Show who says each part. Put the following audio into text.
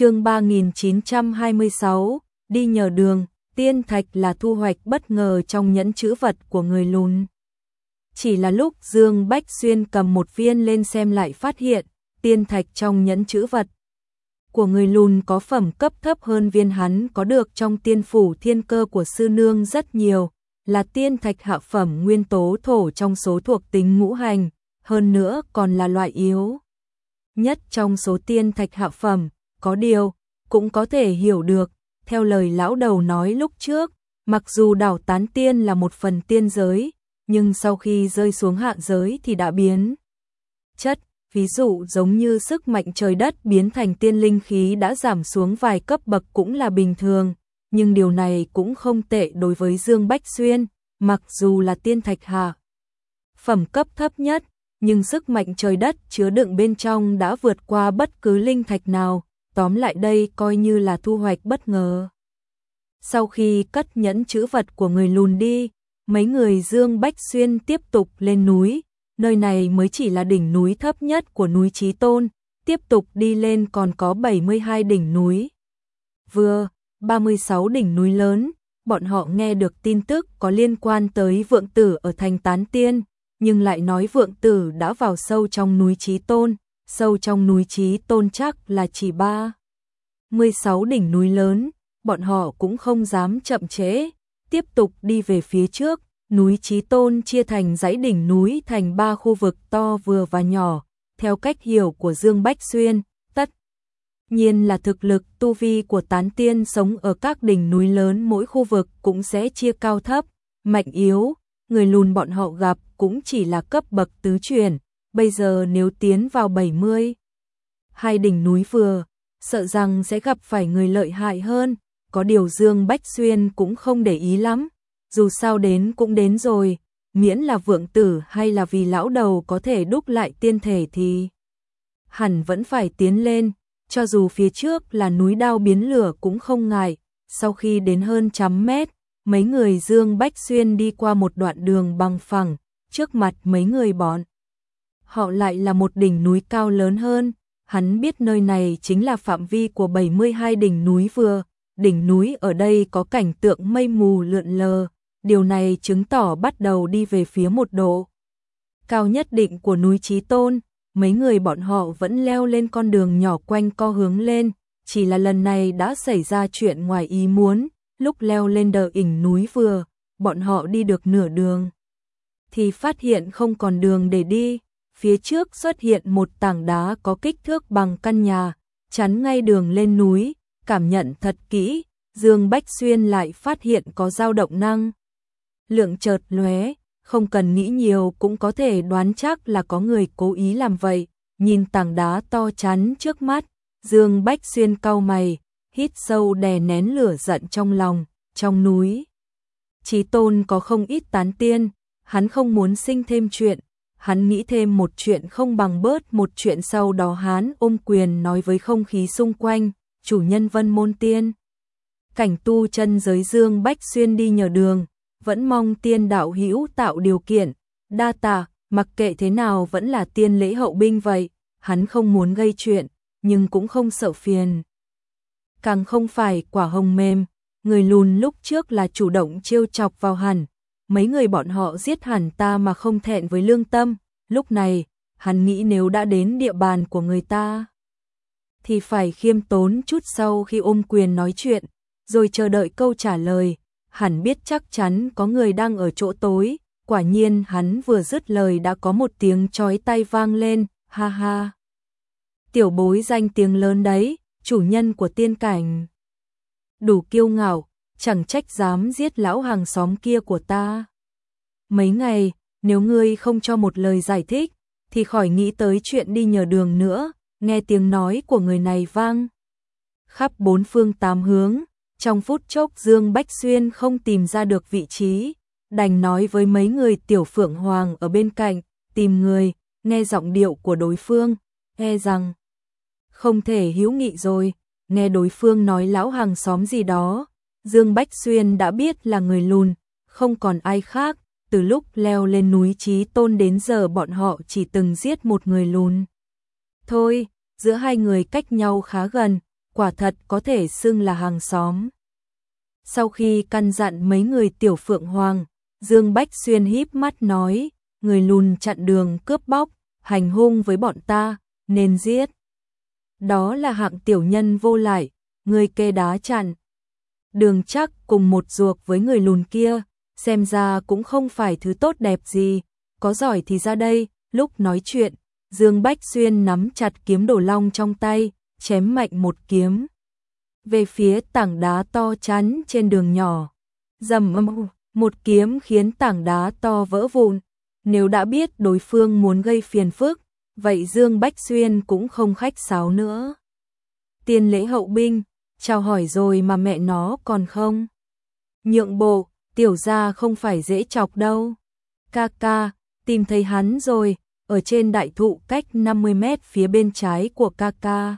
Speaker 1: chương 3926, đi nhờ đường, tiên thạch là thu hoạch bất ngờ trong nhẫn chữ vật của người lùn. Chỉ là lúc Dương Bách Xuyên cầm một viên lên xem lại phát hiện, tiên thạch trong nhẫn chữ vật của người lùn có phẩm cấp thấp hơn viên hắn có được trong tiên phủ thiên cơ của sư nương rất nhiều, là tiên thạch hạ phẩm nguyên tố thổ trong số thuộc tính ngũ hành, hơn nữa còn là loại yếu. Nhất trong số tiên thạch hạ phẩm, có điều, cũng có thể hiểu được, theo lời lão đầu nói lúc trước, mặc dù đảo tán tiên là một phần tiên giới, nhưng sau khi rơi xuống hạ giới thì đã biến chất, ví dụ giống như sức mạnh trời đất biến thành tiên linh khí đã giảm xuống vài cấp bậc cũng là bình thường, nhưng điều này cũng không tệ đối với Dương Bách Xuyên, mặc dù là tiên thạch hạ. Phẩm cấp thấp nhất, nhưng sức mạnh trời đất chứa đựng bên trong đã vượt qua bất cứ linh thạch nào, tóm lại đây coi như là thu hoạch bất ngờ. Sau khi cất nhẫn chữ vật của người lùn đi, mấy người Dương Bách Xuyên tiếp tục lên núi, nơi này mới chỉ là đỉnh núi thấp nhất của núi Trí Tôn, tiếp tục đi lên còn có 72 đỉnh núi. Vừa, 36 đỉnh núi lớn, bọn họ nghe được tin tức có liên quan tới vượng tử ở thành Tán Tiên, nhưng lại nói vượng tử đã vào sâu trong núi Trí Tôn, sâu trong núi Trí Tôn chắc là chỉ ba. 16 đỉnh núi lớn, bọn họ cũng không dám chậm trễ, tiếp tục đi về phía trước, núi Trí Tôn chia thành dãy đỉnh núi thành ba khu vực to vừa và nhỏ, theo cách hiểu của Dương Bách Xuyên, tất nhiên là thực lực tu vi của tán tiên sống ở các đỉnh núi lớn mỗi khu vực cũng sẽ chia cao thấp, mạnh yếu, người lùn bọn họ gặp cũng chỉ là cấp bậc tứ truyền, bây giờ nếu tiến vào 70 hai đỉnh núi vừa, sợ rằng sẽ gặp phải người lợi hại hơn, có điều Dương Bách Xuyên cũng không để ý lắm, dù sao đến cũng đến rồi, miễn là vượng tử hay là vì lão đầu có thể đúc lại tiên thể thì hẳn vẫn phải tiến lên, cho dù phía trước là núi đao biến lửa cũng không ngại, sau khi đến hơn trăm mét, mấy người Dương Bách Xuyên đi qua một đoạn đường bằng phẳng, trước mặt mấy người bọn. Họ lại là một đỉnh núi cao lớn hơn, hắn biết nơi này chính là phạm vi của 72 đỉnh núi vừa, đỉnh núi ở đây có cảnh tượng mây mù lượn lờ, điều này chứng tỏ bắt đầu đi về phía một độ cao nhất định của núi Trí Tôn, mấy người bọn họ vẫn leo lên con đường nhỏ quanh co hướng lên, chỉ là lần này đã xảy ra chuyện ngoài ý muốn, lúc leo lên đờ ỉnh núi vừa, bọn họ đi được nửa đường. Thì phát hiện không còn đường để đi, phía trước xuất hiện một tảng đá có kích thước bằng căn nhà, chắn ngay đường lên núi, cảm nhận thật kỹ, Dương Bách Xuyên lại phát hiện có dao động năng. Lượng chợt lóe, không cần nghĩ nhiều cũng có thể đoán chắc là có người cố ý làm vậy, nhìn tảng đá to chắn trước mắt, Dương Bách Xuyên cau mày, hít sâu đè nén lửa giận trong lòng, trong núi. Chí tôn có không ít tán tiên, hắn không muốn sinh thêm chuyện, hắn nghĩ thêm một chuyện không bằng bớt một chuyện sau đó hắn ôm quyền nói với không khí xung quanh, chủ nhân vân môn tiên. Cảnh tu chân giới dương bách xuyên đi nhờ đường, vẫn mong tiên đạo hữu tạo điều kiện, đa tạ, mặc kệ thế nào vẫn là tiên lễ hậu binh vậy, hắn không muốn gây chuyện, nhưng cũng không sợ phiền. Càng không phải quả hồng mềm, người lùn lúc trước là chủ động trêu chọc vào hẳn, mấy người bọn họ giết hẳn ta mà không thẹn với lương tâm, lúc này, hắn nghĩ nếu đã đến địa bàn của người ta, thì phải khiêm tốn chút sau khi ôm quyền nói chuyện, rồi chờ đợi câu trả lời, hẳn biết chắc chắn có người đang ở chỗ tối, quả nhiên hắn vừa dứt lời đã có một tiếng chói tay vang lên, ha ha. Tiểu bối danh tiếng lớn đấy, chủ nhân của tiên cảnh. Đủ kiêu ngạo, chẳng trách dám giết lão hàng xóm kia của ta. Mấy ngày, nếu ngươi không cho một lời giải thích, thì khỏi nghĩ tới chuyện đi nhờ đường nữa, nghe tiếng nói của người này vang. Khắp bốn phương tám hướng, trong phút chốc Dương Bách Xuyên không tìm ra được vị trí, đành nói với mấy người tiểu phượng hoàng ở bên cạnh, tìm người, nghe giọng điệu của đối phương, e rằng không thể hiếu nghị rồi, nghe đối phương nói lão hàng xóm gì đó, Dương Bách Xuyên đã biết là người lùn, không còn ai khác, từ lúc leo lên núi Chí Tôn đến giờ bọn họ chỉ từng giết một người lùn. Thôi, giữa hai người cách nhau khá gần, quả thật có thể xưng là hàng xóm. Sau khi căn dặn mấy người tiểu phượng hoàng, Dương Bách Xuyên híp mắt nói, người lùn chặn đường cướp bóc, hành hung với bọn ta, nên giết. Đó là hạng tiểu nhân vô lại, người kê đá chặn. Đường chắc cùng một ruột với người lùn kia, xem ra cũng không phải thứ tốt đẹp gì, có giỏi thì ra đây, lúc nói chuyện, Dương Bách Xuyên nắm chặt kiếm đổ long trong tay, chém mạnh một kiếm. Về phía tảng đá to chắn trên đường nhỏ, dầm âm một kiếm khiến tảng đá to vỡ vụn. Nếu đã biết đối phương muốn gây phiền phức, vậy Dương Bách Xuyên cũng không khách sáo nữa. Tiên lễ hậu binh, chào hỏi rồi mà mẹ nó còn không. Nhượng bộ, tiểu gia không phải dễ chọc đâu. Ca ca, tìm thấy hắn rồi, ở trên đại thụ cách 50 mét phía bên trái của ca ca.